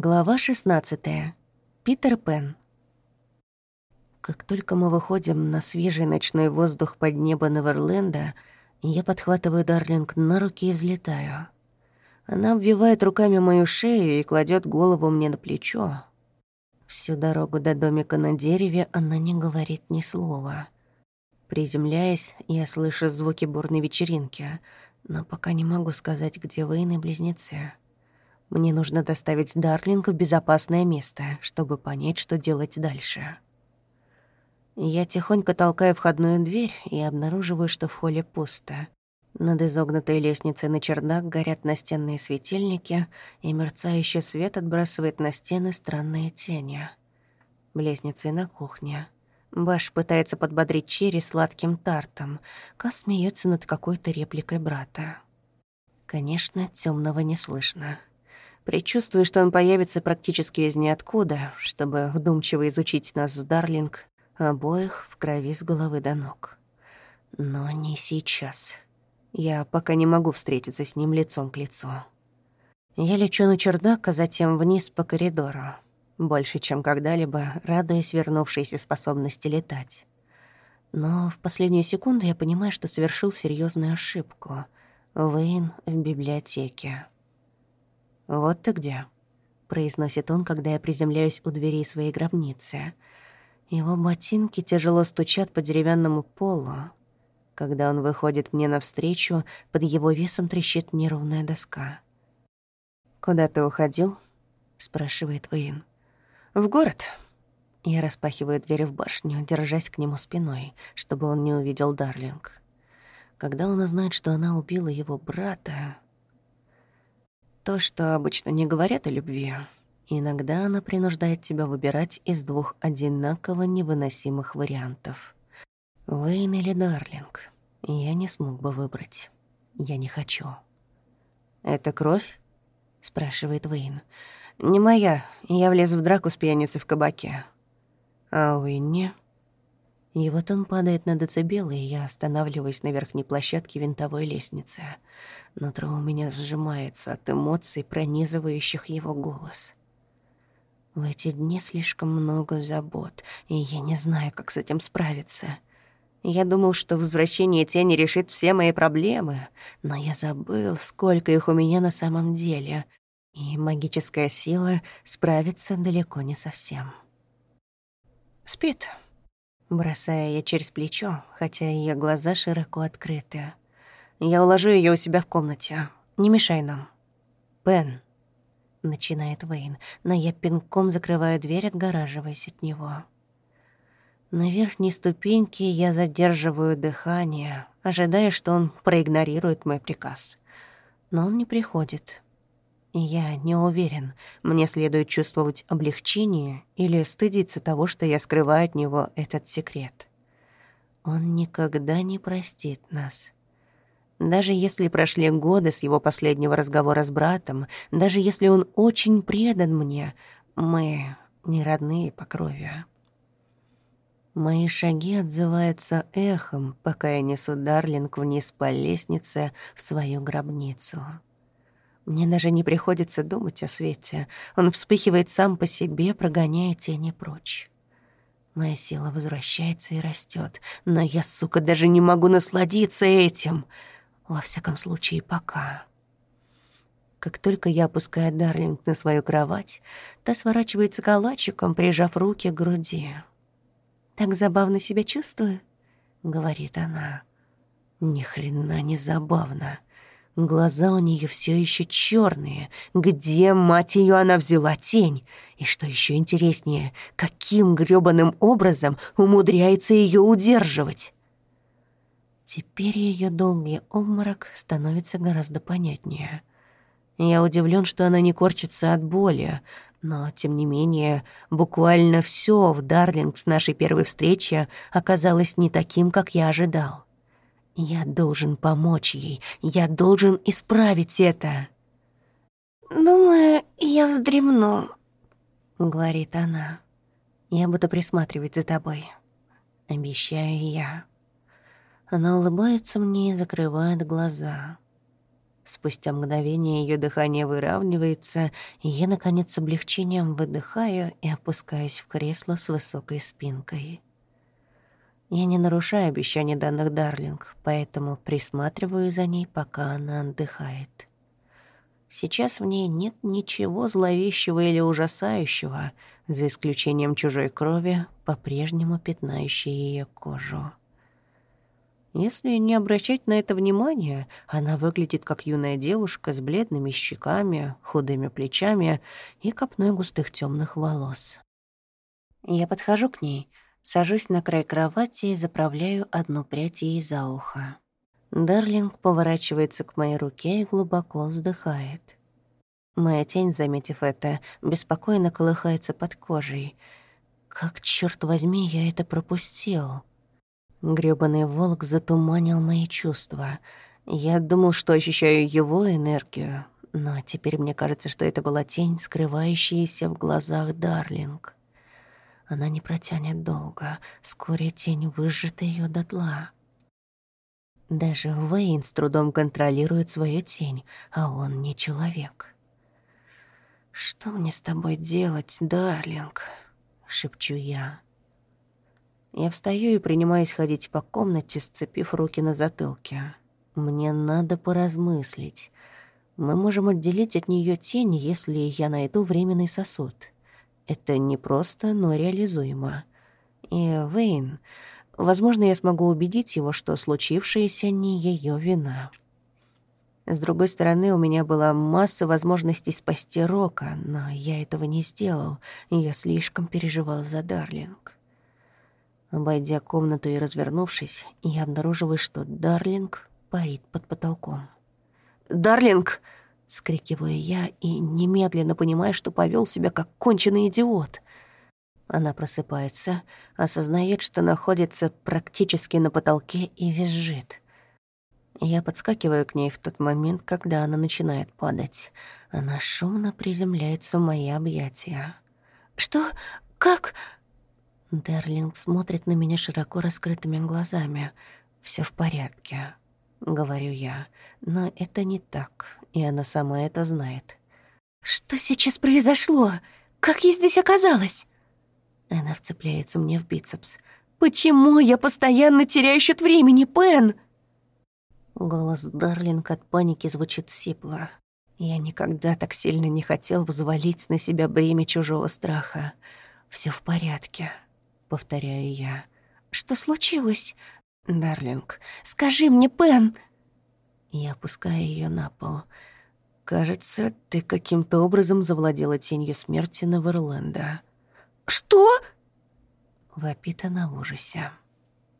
Глава 16. Питер Пен. Как только мы выходим на свежий ночной воздух под небо Неверленда, я подхватываю Дарлинг на руки и взлетаю. Она обвивает руками мою шею и кладет голову мне на плечо. Всю дорогу до домика на дереве она не говорит ни слова. Приземляясь, я слышу звуки бурной вечеринки, но пока не могу сказать, где Вейн и близнецы. Мне нужно доставить Дарлинг в безопасное место, чтобы понять, что делать дальше. Я тихонько толкаю входную дверь и обнаруживаю, что в холле пусто. Над изогнутой лестницей на чердак горят настенные светильники, и мерцающий свет отбрасывает на стены странные тени. Близнецы на кухне. Баш пытается подбодрить Черри сладким тартом. Ка смеется над какой-то репликой брата. Конечно, темного не слышно. Предчувствую, что он появится практически из ниоткуда, чтобы вдумчиво изучить нас с Дарлинг, обоих в крови с головы до ног. Но не сейчас. Я пока не могу встретиться с ним лицом к лицу. Я лечу на чердак, а затем вниз по коридору. Больше, чем когда-либо, радуясь вернувшейся способности летать. Но в последнюю секунду я понимаю, что совершил серьезную ошибку. Вейн в библиотеке. «Вот ты где», — произносит он, когда я приземляюсь у дверей своей гробницы. Его ботинки тяжело стучат по деревянному полу. Когда он выходит мне навстречу, под его весом трещит неровная доска. «Куда ты уходил?» — спрашивает Уин. «В город». Я распахиваю дверь в башню, держась к нему спиной, чтобы он не увидел Дарлинг. Когда он узнает, что она убила его брата, то, что обычно не говорят о любви. Иногда она принуждает тебя выбирать из двух одинаково невыносимых вариантов. Вейн или Дарлинг. Я не смог бы выбрать. Я не хочу. «Это кровь?» — спрашивает Вейн. «Не моя. Я влез в драку с пьяницей в кабаке». «А Уинни?» И вот он падает на децибелы, и я останавливаюсь на верхней площадке винтовой лестницы. Нутро у меня сжимается от эмоций, пронизывающих его голос. В эти дни слишком много забот, и я не знаю, как с этим справиться. Я думал, что возвращение тени решит все мои проблемы, но я забыл, сколько их у меня на самом деле, и магическая сила справится далеко не совсем. «Спит», бросая я через плечо, хотя ее глаза широко открыты. Я уложу ее у себя в комнате. Не мешай нам. Пен, начинает Вейн, но я пинком закрываю дверь, отгораживаясь от него. На верхней ступеньке я задерживаю дыхание, ожидая, что он проигнорирует мой приказ. Но он не приходит. Я не уверен, мне следует чувствовать облегчение или стыдиться того, что я скрываю от него этот секрет. Он никогда не простит нас. Даже если прошли годы с его последнего разговора с братом, даже если он очень предан мне, мы не родные по крови. Мои шаги отзываются эхом, пока я несу Дарлинг вниз по лестнице в свою гробницу. Мне даже не приходится думать о свете. Он вспыхивает сам по себе, прогоняя тени прочь. Моя сила возвращается и растет, но я, сука, даже не могу насладиться этим. Во всяком случае, пока. Как только я опускаю Дарлинг на свою кровать, та сворачивается калачиком, прижав руки к груди. «Так забавно себя чувствую», — говорит она. «Ни хрена не забавно». Глаза у нее все еще черные. Где, мать ее, она взяла тень? И что еще интереснее, каким грёбаным образом умудряется ее удерживать? Теперь ее долгий обморок становится гораздо понятнее. Я удивлен, что она не корчится от боли, но, тем не менее, буквально все в Дарлинг с нашей первой встречи оказалось не таким, как я ожидал. Я должен помочь ей. Я должен исправить это. «Думаю, я вздремну», — говорит она. «Я буду присматривать за тобой. Обещаю я». Она улыбается мне и закрывает глаза. Спустя мгновение ее дыхание выравнивается, и я, наконец, с облегчением выдыхаю и опускаюсь в кресло с высокой спинкой. Я не нарушаю обещаний данных Дарлинг, поэтому присматриваю за ней, пока она отдыхает. Сейчас в ней нет ничего зловещего или ужасающего, за исключением чужой крови, по-прежнему пятнающей ее кожу. Если не обращать на это внимания, она выглядит как юная девушка с бледными щеками, худыми плечами и копной густых темных волос. Я подхожу к ней, сажусь на край кровати и заправляю одну прядь ей за ухо. Дарлинг поворачивается к моей руке и глубоко вздыхает. Моя тень, заметив это, беспокойно колыхается под кожей. Как, черт возьми, я это пропустил? Грёбаный волк затуманил мои чувства. Я думал, что ощущаю его энергию, но теперь мне кажется, что это была тень, скрывающаяся в глазах Дарлинг. Она не протянет долго, вскоре тень выжжет ее дотла. Даже Вейн с трудом контролирует свою тень, а он не человек. «Что мне с тобой делать, Дарлинг?» — шепчу я. Я встаю и принимаюсь ходить по комнате, сцепив руки на затылке. Мне надо поразмыслить. Мы можем отделить от нее тень, если я найду временный сосуд. Это не просто, но реализуемо. И Вейн... Возможно, я смогу убедить его, что случившееся не ее вина. С другой стороны, у меня была масса возможностей спасти Рока, но я этого не сделал, и я слишком переживал за Дарлинг. Обойдя комнату и развернувшись, я обнаруживаю, что Дарлинг парит под потолком. «Дарлинг!» — скрикиваю я и немедленно понимаю, что повел себя как конченый идиот. Она просыпается, осознает, что находится практически на потолке и визжит. Я подскакиваю к ней в тот момент, когда она начинает падать. Она шумно приземляется в мои объятия. «Что? Как?» Дерлинг смотрит на меня широко раскрытыми глазами. Все в порядке», — говорю я. Но это не так, и она сама это знает. «Что сейчас произошло? Как я здесь оказалась?» Она вцепляется мне в бицепс. «Почему я постоянно теряю счет времени, Пен?» Голос Дарлинг от паники звучит сипло. Я никогда так сильно не хотел взвалить на себя бремя чужого страха. Все в порядке повторяю я. «Что случилось?» «Дарлинг, скажи мне, Пен!» Я опускаю ее на пол. «Кажется, ты каким-то образом завладела тенью смерти Неверленда». «Что?» Вопит она в ужасе.